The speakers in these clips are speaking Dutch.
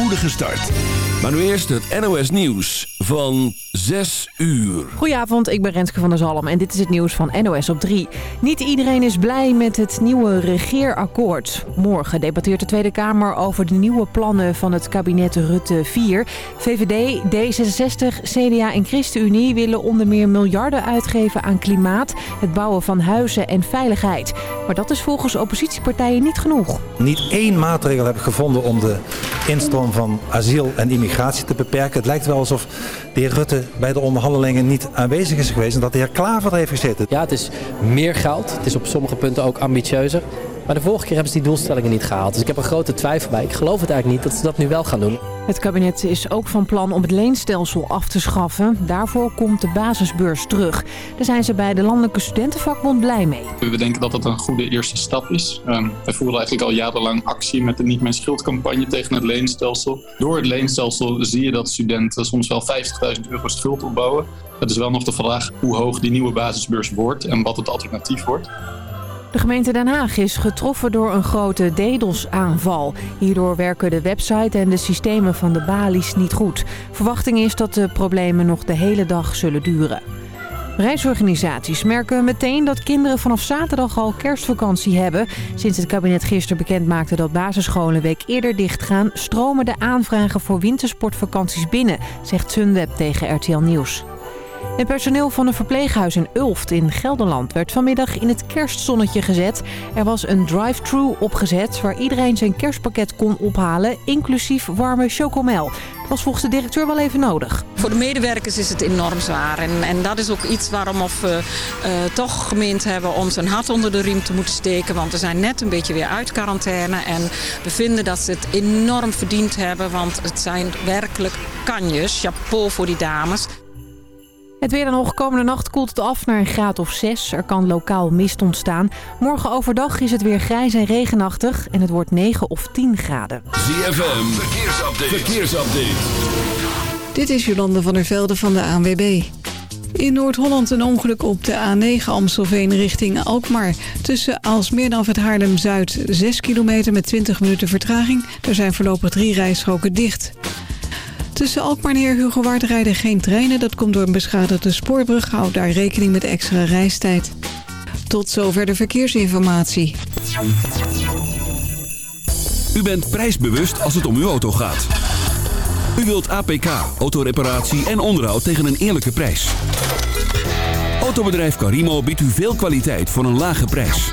spoedige start. Maar nu eerst het NOS Nieuws van 6 uur. Goedenavond, ik ben Renske van der Zalm en dit is het nieuws van NOS op 3. Niet iedereen is blij met het nieuwe regeerakkoord. Morgen debatteert de Tweede Kamer over de nieuwe plannen van het kabinet Rutte 4. VVD, D66, CDA en ChristenUnie willen onder meer miljarden uitgeven aan klimaat, het bouwen van huizen en veiligheid. Maar dat is volgens oppositiepartijen niet genoeg. Niet één maatregel heb ik gevonden om de instroom van asiel en immigratie te beperken. Het lijkt wel alsof de heer Rutte bij de onderhandelingen niet aanwezig is geweest en dat de heer Klaver er heeft gezeten. Ja, het is meer geld. Het is op sommige punten ook ambitieuzer. Maar de vorige keer hebben ze die doelstellingen niet gehaald. Dus ik heb een grote twijfel bij. Ik geloof het eigenlijk niet dat ze dat nu wel gaan doen. Het kabinet is ook van plan om het leenstelsel af te schaffen. Daarvoor komt de basisbeurs terug. Daar zijn ze bij de Landelijke Studentenvakbond blij mee. We denken dat dat een goede eerste stap is. Um, wij voeren eigenlijk al jarenlang actie met de Niet Mijn Schuldcampagne tegen het leenstelsel. Door het leenstelsel zie je dat studenten soms wel 50.000 euro schuld opbouwen. Het is wel nog de vraag hoe hoog die nieuwe basisbeurs wordt en wat het alternatief wordt. De gemeente Den Haag is getroffen door een grote DDoS-aanval. Hierdoor werken de website en de systemen van de balies niet goed. Verwachting is dat de problemen nog de hele dag zullen duren. Reisorganisaties merken meteen dat kinderen vanaf zaterdag al kerstvakantie hebben. Sinds het kabinet gisteren bekend maakte dat basisscholen een week eerder dichtgaan... stromen de aanvragen voor wintersportvakanties binnen, zegt Sunweb tegen RTL Nieuws. Het personeel van een verpleeghuis in Ulft in Gelderland werd vanmiddag in het kerstzonnetje gezet. Er was een drive-thru opgezet waar iedereen zijn kerstpakket kon ophalen, inclusief warme chocomel. Dat was volgens de directeur wel even nodig. Voor de medewerkers is het enorm zwaar. En, en dat is ook iets waarom of we uh, toch gemeend hebben om zijn hart onder de riem te moeten steken. Want we zijn net een beetje weer uit quarantaine. En we vinden dat ze het enorm verdiend hebben. Want het zijn werkelijk kanjes. Chapeau voor die dames. Het weer dan nog. Komende nacht koelt het af naar een graad of 6. Er kan lokaal mist ontstaan. Morgen overdag is het weer grijs en regenachtig. En het wordt 9 of 10 graden. ZFM, verkeersupdate. verkeersupdate. Dit is Jolande van der Velde van de ANWB. In Noord-Holland een ongeluk op de A9 Amstelveen richting Alkmaar. Tussen Alsmeer en het Haarlem-Zuid 6 kilometer met 20 minuten vertraging. Er zijn voorlopig drie rijstroken dicht. Tussen Alkmaar en Heerhugowaard rijden geen treinen. Dat komt door een beschadigde spoorbrug. Houd daar rekening met extra reistijd. Tot zover de verkeersinformatie. U bent prijsbewust als het om uw auto gaat. U wilt APK, autoreparatie en onderhoud tegen een eerlijke prijs. Autobedrijf Carimo biedt u veel kwaliteit voor een lage prijs.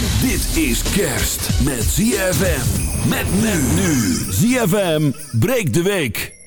Dit is kerst met ZFM. Met nu. ZFM breekt de week.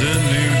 A new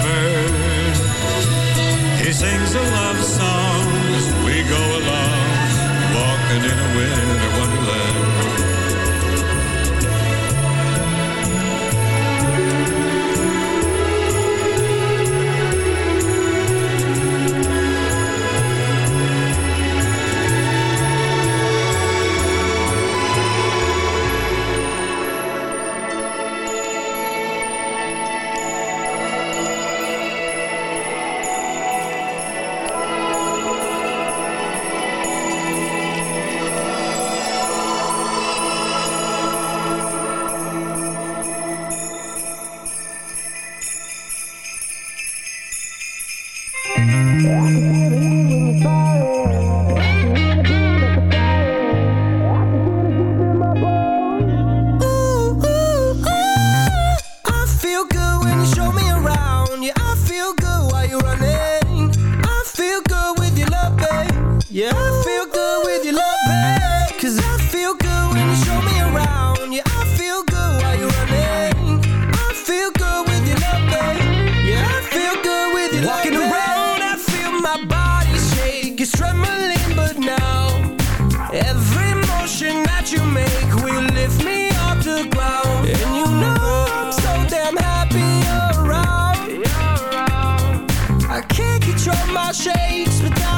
mistakes without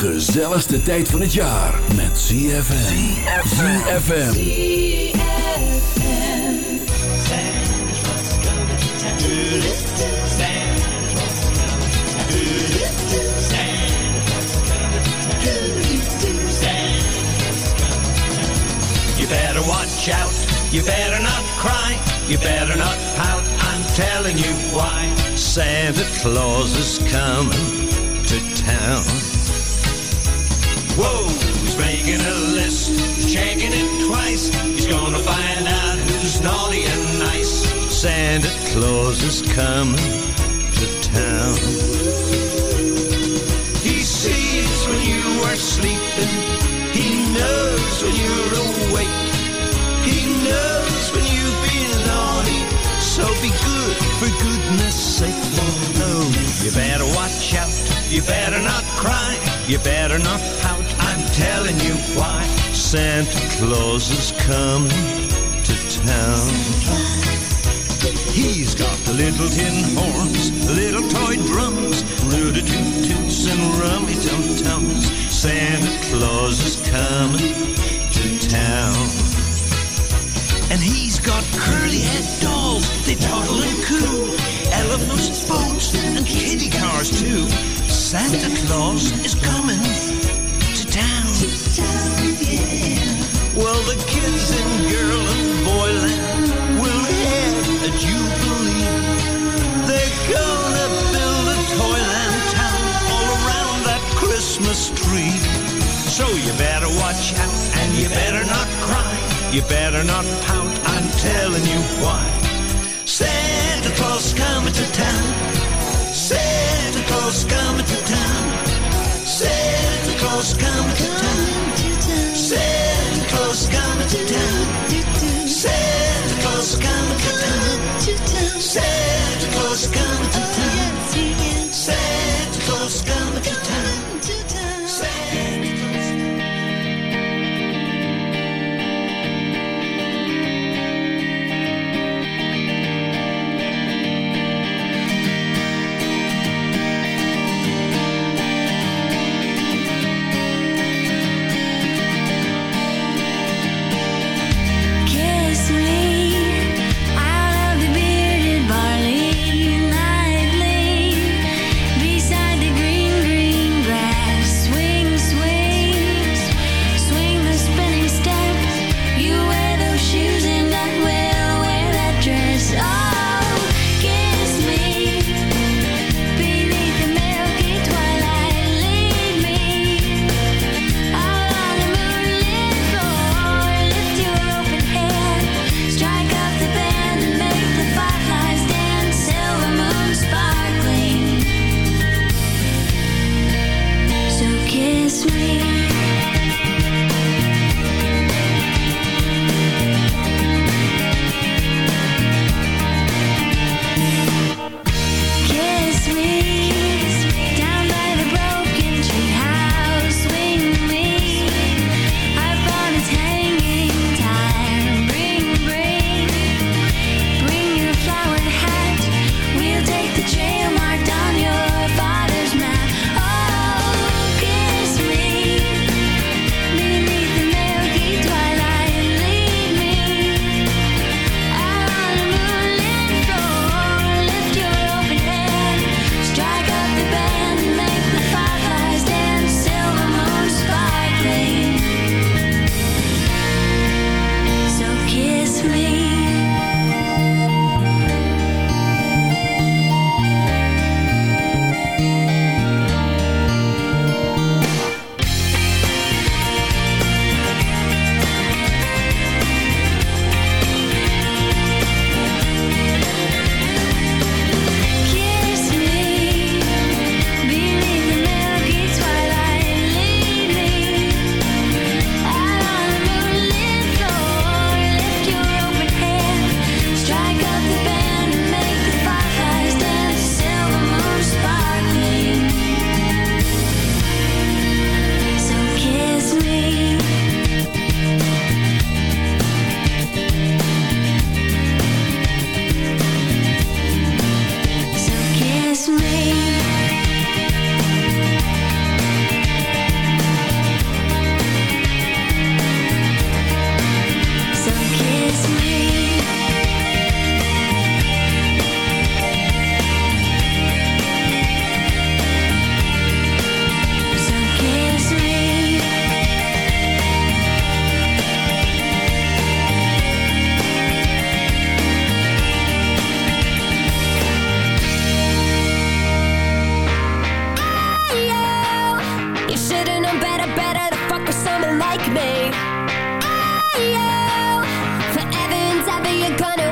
Gezelligste tijd van het jaar met ZFM. ZFM. You better watch out, you better not cry, you better not pout, I'm telling you why. Santa Claus is coming to town. Whoa, he's making a list, checking it twice. He's gonna find out who's naughty and nice. Santa Claus is coming to town. He sees when you are sleeping. He knows when you're awake. He knows when you've been naughty. So be good for goodness sake. Oh no, you better watch out. You better not cry. You better not pout. I'm telling you why. Santa Claus is coming to town. He's got little tin horns, little toy drums, rooty toot toots and rummy tum tums. Santa Claus is coming to town. And he's got curly head dolls, they toddle and coo. Elephants, boats, and kitty cars too. Santa Claus is coming Well, the kids in girl and boyland will head a jubilee. They're gonna build a toyland town all around that Christmas tree. So you better watch out and you better not cry. You better not pout, I'm telling you why. Santa Claus coming to town. Santa Claus coming to town. Santa Claus coming to town. Santa Claus coming to town. Santa Claus coming to town. Santa Claus coming to town. Santa Claus coming to town. Santa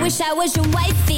wish I was your wifey.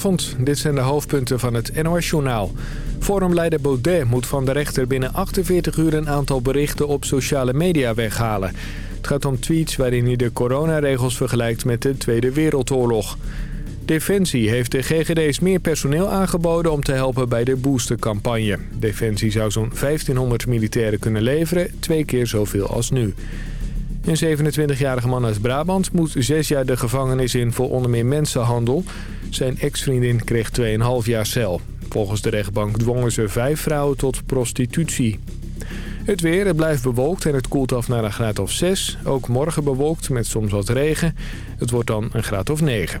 Goedenavond, dit zijn de hoofdpunten van het NOS-journaal. Forumleider Baudet moet van de rechter binnen 48 uur een aantal berichten op sociale media weghalen. Het gaat om tweets waarin hij de coronaregels vergelijkt met de Tweede Wereldoorlog. Defensie heeft de GGD's meer personeel aangeboden om te helpen bij de boostercampagne. Defensie zou zo'n 1500 militairen kunnen leveren, twee keer zoveel als nu. Een 27-jarige man uit Brabant moet zes jaar de gevangenis in voor onder meer mensenhandel. Zijn ex-vriendin kreeg 2,5 jaar cel. Volgens de rechtbank dwongen ze vijf vrouwen tot prostitutie. Het weer, het blijft bewolkt en het koelt af naar een graad of 6. Ook morgen bewolkt met soms wat regen. Het wordt dan een graad of 9.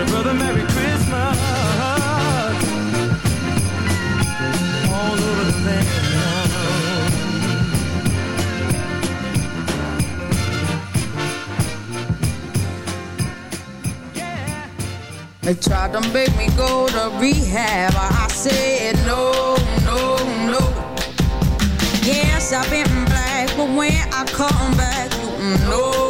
Your brother Merry Christmas. All over the land. They tried to make me go to rehab. I said no, no, no. Yes, I've been black, but when I come back, no,